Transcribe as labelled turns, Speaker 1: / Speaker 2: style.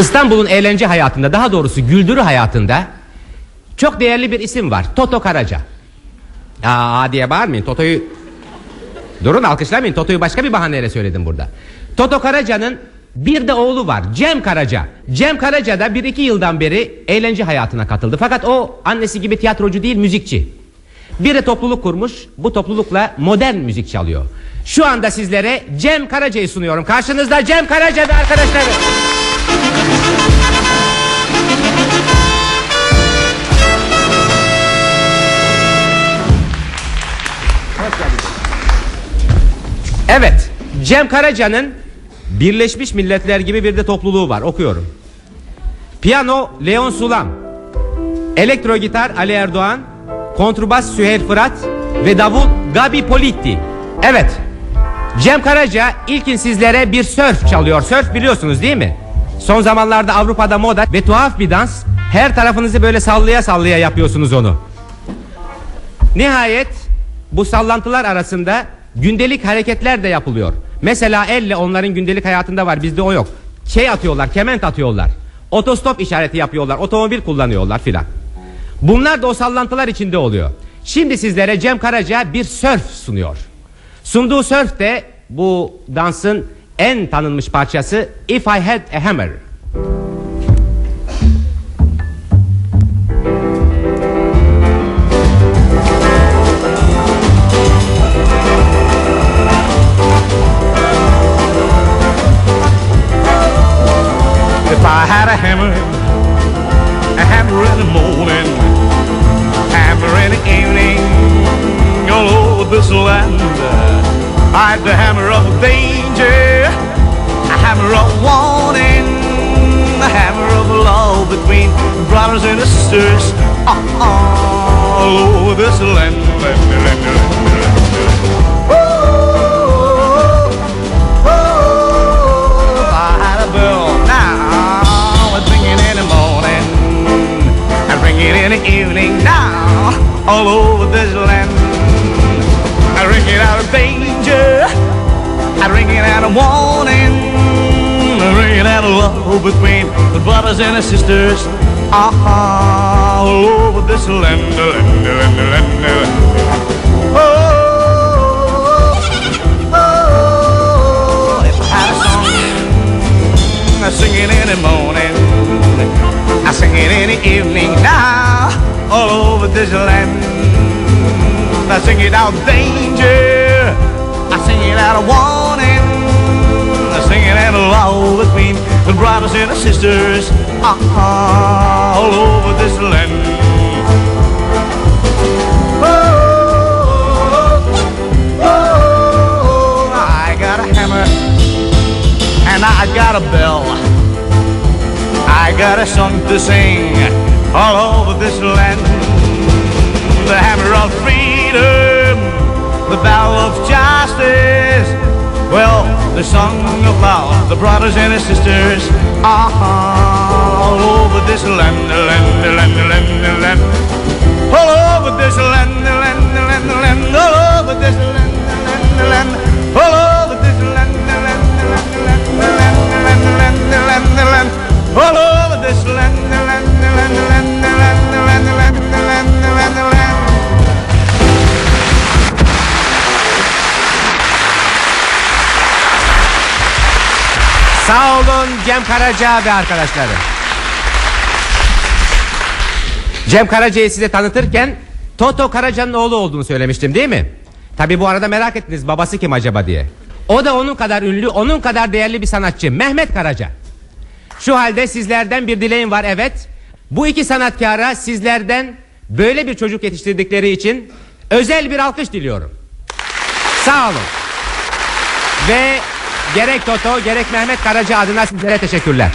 Speaker 1: İstanbul'un eğlence hayatında daha doğrusu güldürü hayatında çok değerli bir isim var. Toto Karaca. Aa diye bağırmayın. Toto'yu Durun alkışlamayın. Toto'yu başka bir bahaneyle söyledim burada. Toto Karaca'nın bir de oğlu var. Cem Karaca. Cem Karaca da bir iki yıldan beri eğlence hayatına katıldı. Fakat o annesi gibi tiyatrocu değil müzikçi. Bir de topluluk kurmuş. Bu toplulukla modern müzik çalıyor. Şu anda sizlere Cem Karaca'yı sunuyorum. Karşınızda Cem Karaca ve arkadaşları. Evet Cem Karaca'nın Birleşmiş Milletler gibi bir de topluluğu var okuyorum. Piyano Leon Sulam. Elektro gitar Ali Erdoğan. Kontrbas Süheyl Fırat. Ve davul Gabi Politti. Evet Cem Karaca ilkin sizlere bir sörf çalıyor. Sörf biliyorsunuz değil mi? Son zamanlarda Avrupa'da moda ve tuhaf bir dans. Her tarafınızı böyle sallaya sallaya yapıyorsunuz onu. Nihayet bu sallantılar arasında gündelik hareketler de yapılıyor. Mesela elle onların gündelik hayatında var bizde o yok. Şey atıyorlar kement atıyorlar. Otostop işareti yapıyorlar otomobil kullanıyorlar filan. Bunlar da o sallantılar içinde oluyor. Şimdi sizlere Cem Karaca bir sörf sunuyor. Sunduğu sörf de bu dansın en tanınmış parçası If I Had a Hammer.
Speaker 2: land. I had the hammer of danger, a hammer of warning, a hammer of love between brothers and sisters. Oh, oh, this land, land, land, land, Ringing in the evening now, all over danger, I ring it out of warning, I ring it out of love between the brothers and the sisters, ah, all over this land, land, land, land, land. Oh. Oh, if I had a song, I sing it in the morning, I sing it in the evening. Now, all over this land, I sing it out I it out warning, I sing it out of love between the brothers and the sisters, ah, all over this land. Oh, oh, I got a hammer and I got a bell. I got a song to sing all over this land. The hammer of freedom, the bell of justice. Well, the song of love, the brothers and the sisters all over this land, land, land, land, land. All over this land, land, land, land, all over this land, land, land,
Speaker 1: Sağ olun Cem Karaca ve arkadaşları. Cem Karaca'yı size tanıtırken Toto Karaca'nın oğlu olduğunu söylemiştim değil mi? Tabi bu arada merak ettiniz babası kim acaba diye. O da onun kadar ünlü, onun kadar değerli bir sanatçı Mehmet Karaca. Şu halde sizlerden bir dileğim var evet. Bu iki sanatkara sizlerden böyle bir çocuk yetiştirdikleri için özel bir alkış diliyorum. Sağ olun. Ve gerek Toto gerek Mehmet Karaca adına sizlere teşekkürler.